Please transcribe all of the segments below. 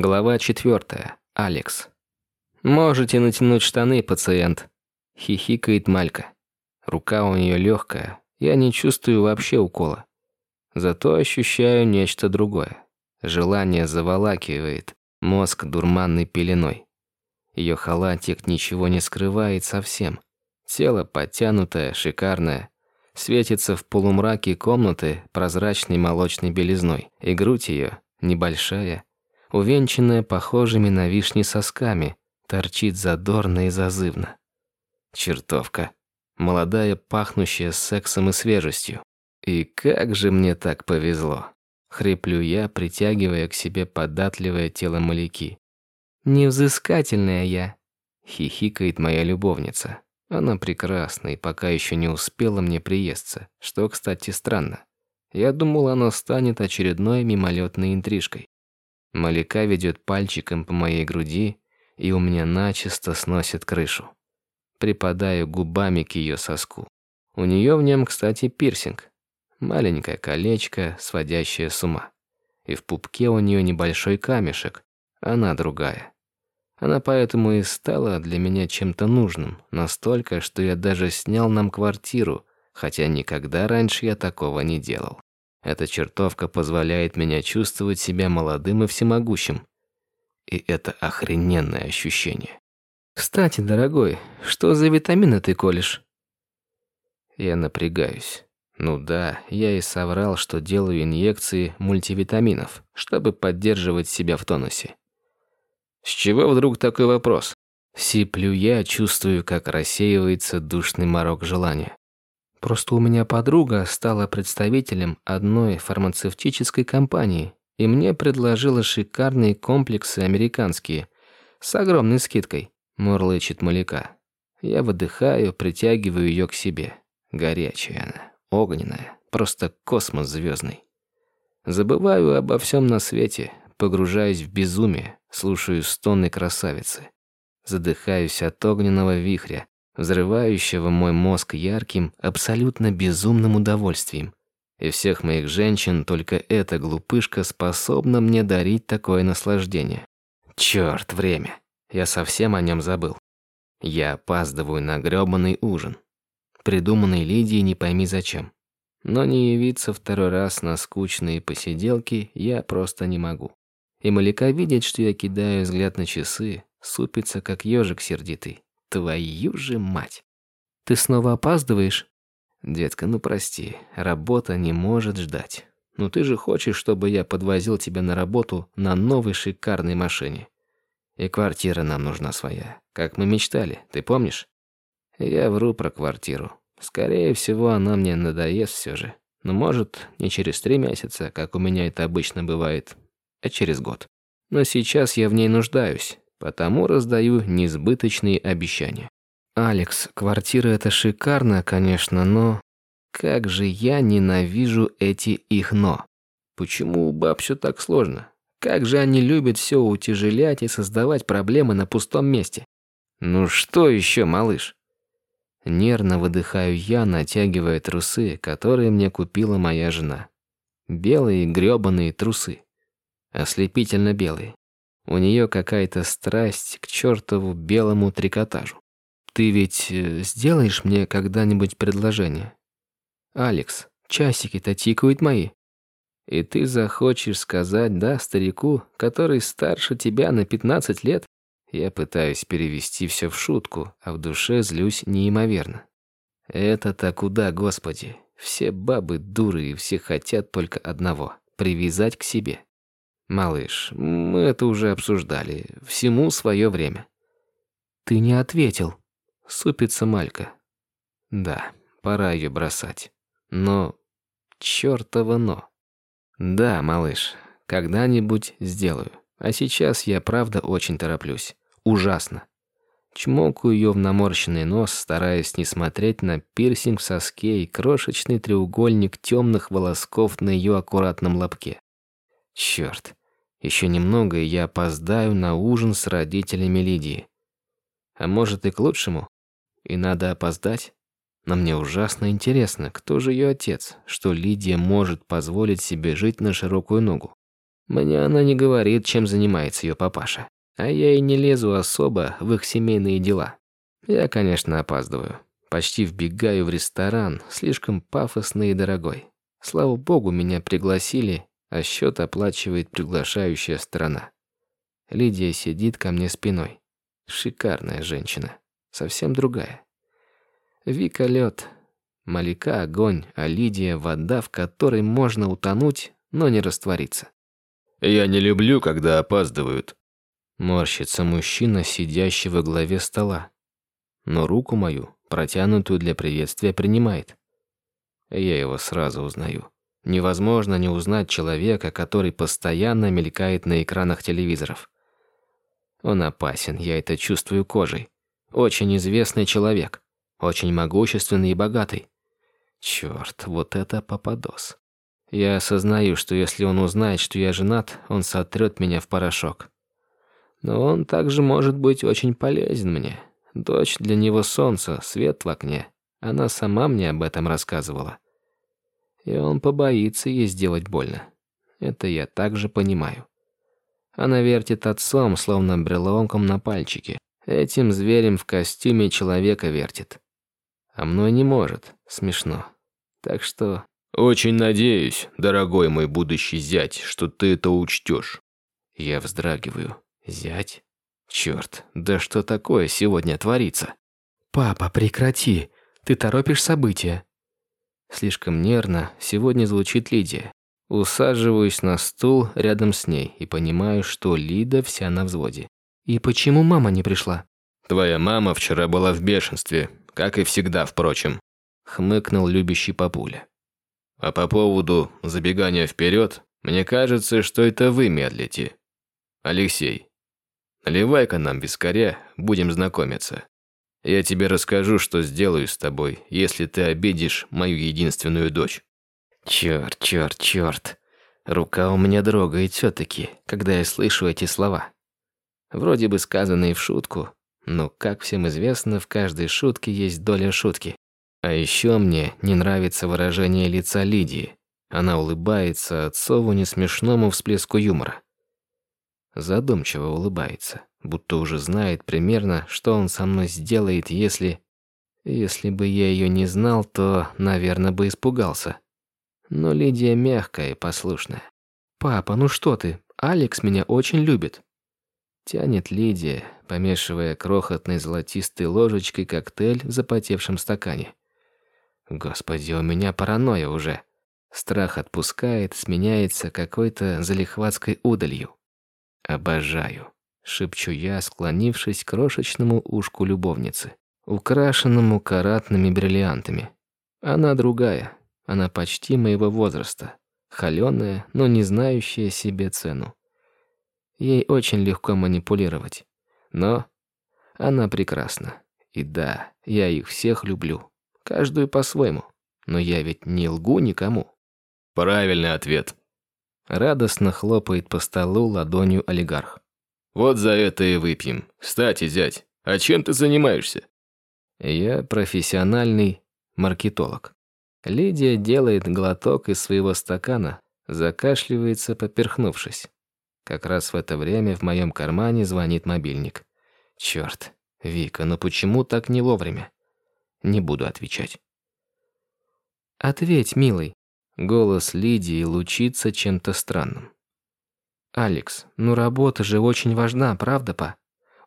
Глава четвертая. Алекс. «Можете натянуть штаны, пациент», – хихикает Малька. Рука у нее легкая, я не чувствую вообще укола. Зато ощущаю нечто другое. Желание заволакивает, мозг дурманной пеленой. Ее халатик ничего не скрывает совсем. Тело подтянутое, шикарное. Светится в полумраке комнаты прозрачной молочной белизной. И грудь ее, небольшая, увенчанная похожими на вишни сосками, торчит задорно и зазывно. Чертовка. Молодая, пахнущая сексом и свежестью. И как же мне так повезло. Хриплю я, притягивая к себе податливое тело маляки. «Невзыскательная я», — хихикает моя любовница. Она прекрасна и пока еще не успела мне приесться, что, кстати, странно. Я думал, она станет очередной мимолетной интрижкой. Малика ведет пальчиком по моей груди, и у меня начисто сносит крышу. Припадаю губами к ее соску. У нее в нем, кстати, пирсинг. Маленькое колечко, сводящее с ума. И в пупке у нее небольшой камешек, она другая. Она поэтому и стала для меня чем-то нужным, настолько, что я даже снял нам квартиру, хотя никогда раньше я такого не делал. Эта чертовка позволяет меня чувствовать себя молодым и всемогущим. И это охрененное ощущение. Кстати, дорогой, что за витамины ты колешь? Я напрягаюсь. Ну да, я и соврал, что делаю инъекции мультивитаминов, чтобы поддерживать себя в тонусе. С чего вдруг такой вопрос? Сиплю я, чувствую, как рассеивается душный морок желания. Просто у меня подруга стала представителем одной фармацевтической компании, и мне предложила шикарные комплексы американские, с огромной скидкой, мурлычет Маляка. Я выдыхаю, притягиваю ее к себе. Горячая она, огненная, просто космос звездный. Забываю обо всем на свете, погружаюсь в безумие, слушаю стоны красавицы. Задыхаюсь от огненного вихря, взрывающего мой мозг ярким, абсолютно безумным удовольствием. И всех моих женщин только эта глупышка способна мне дарить такое наслаждение. Черт, время. Я совсем о нем забыл. Я опаздываю на грёбаный ужин. Придуманный Лидией не пойми зачем. Но не явиться второй раз на скучные посиделки я просто не могу. И Маляка видит, что я кидаю взгляд на часы, супится, как ежик сердитый. Твою же мать. Ты снова опаздываешь? Детка, ну прости, работа не может ждать. Ну ты же хочешь, чтобы я подвозил тебя на работу на новой шикарной машине. И квартира нам нужна своя, как мы мечтали, ты помнишь? Я вру про квартиру. Скорее всего, она мне надоест все же. Но может, не через три месяца, как у меня это обычно бывает, а через год. Но сейчас я в ней нуждаюсь, Потому раздаю несбыточные обещания. Алекс, квартира это шикарно, конечно, но как же я ненавижу эти их но. Почему у баб все так сложно? Как же они любят все утяжелять и создавать проблемы на пустом месте? Ну что еще, малыш? Нервно выдыхаю я, натягивая трусы, которые мне купила моя жена. Белые грёбаные трусы. Ослепительно белые. У нее какая-то страсть к чертову белому трикотажу. Ты ведь э, сделаешь мне когда-нибудь предложение? Алекс, часики-то тикают мои. И ты захочешь сказать «да» старику, который старше тебя на 15 лет? Я пытаюсь перевести все в шутку, а в душе злюсь неимоверно. Это-то куда, Господи? Все бабы дуры и все хотят только одного – привязать к себе. «Малыш, мы это уже обсуждали. Всему свое время». «Ты не ответил», — супится Малька. «Да, пора ее бросать. Но... чертово но. Да, малыш, когда-нибудь сделаю. А сейчас я правда очень тороплюсь. Ужасно. Чмокаю ее в наморщенный нос, стараясь не смотреть на пирсинг в соске и крошечный треугольник темных волосков на ее аккуратном лобке. Черт, еще немного, и я опоздаю на ужин с родителями Лидии. А может и к лучшему. И надо опоздать. Но мне ужасно интересно, кто же ее отец, что Лидия может позволить себе жить на широкую ногу. Мне она не говорит, чем занимается ее папаша. А я и не лезу особо в их семейные дела. Я, конечно, опаздываю. Почти вбегаю в ресторан, слишком пафосный и дорогой. Слава богу, меня пригласили, а счет оплачивает приглашающая сторона. Лидия сидит ко мне спиной. Шикарная женщина. Совсем другая. Вика лед, Малика огонь, а Лидия вода, в которой можно утонуть, но не раствориться. «Я не люблю, когда опаздывают», – морщится мужчина, сидящий во главе стола. Но руку мою, протянутую для приветствия, принимает. Я его сразу узнаю. Невозможно не узнать человека, который постоянно мелькает на экранах телевизоров. Он опасен, я это чувствую кожей. Очень известный человек, очень могущественный и богатый. Черт, вот это попадос. Я осознаю, что если он узнает, что я женат, он сотрет меня в порошок. Но он также может быть очень полезен мне. Дочь для него солнце, свет в окне. Она сама мне об этом рассказывала. И он побоится ей сделать больно. Это я также понимаю. Она вертит отцом, словно брелоком на пальчике. Этим зверем в костюме человека вертит. А мной не может. Смешно. Так что... Очень надеюсь, дорогой мой будущий зять, что ты это учтешь. Я вздрагиваю. Зять? Черт, да что такое сегодня творится? Папа, прекрати. Ты торопишь события. Слишком нервно сегодня звучит Лидия. Усаживаюсь на стул рядом с ней и понимаю, что Лида вся на взводе. И почему мама не пришла? Твоя мама вчера была в бешенстве, как и всегда, впрочем. Хмыкнул любящий папуля. А по поводу забегания вперед, мне кажется, что это вы медлите. Алексей, наливай-ка нам вискаря, будем знакомиться. Я тебе расскажу, что сделаю с тобой, если ты обидишь мою единственную дочь. Черт, черт, черт. Рука у меня дрогает все-таки, когда я слышу эти слова. Вроде бы сказанные в шутку, но, как всем известно, в каждой шутке есть доля шутки. А еще мне не нравится выражение лица Лидии. Она улыбается отцову несмешному всплеску юмора. Задумчиво улыбается, будто уже знает примерно, что он со мной сделает, если... Если бы я ее не знал, то, наверное, бы испугался. Но Лидия мягкая и послушная. «Папа, ну что ты? Алекс меня очень любит». Тянет Лидия, помешивая крохотной золотистой ложечкой коктейль в запотевшем стакане. Господи, у меня паранойя уже. Страх отпускает, сменяется какой-то залихватской удалью. Обожаю, шепчу я, склонившись к крошечному ушку любовницы, украшенному каратными бриллиантами. Она другая, она почти моего возраста, холёная, но не знающая себе цену. Ей очень легко манипулировать. Но она прекрасна. И да, я их всех люблю. Каждую по-своему. Но я ведь не лгу никому. Правильный ответ. Радостно хлопает по столу ладонью олигарх. Вот за это и выпьем. Кстати, зять, а чем ты занимаешься? Я профессиональный маркетолог. Лидия делает глоток из своего стакана, закашливается, поперхнувшись. Как раз в это время в моем кармане звонит мобильник. Черт, Вика, ну почему так не вовремя? Не буду отвечать. Ответь, милый. Голос Лидии лучится чем-то странным. Алекс, ну работа же очень важна, правда, па?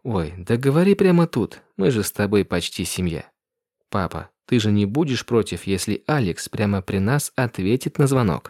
Ой, да говори прямо тут. Мы же с тобой почти семья. Папа, ты же не будешь против, если Алекс прямо при нас ответит на звонок?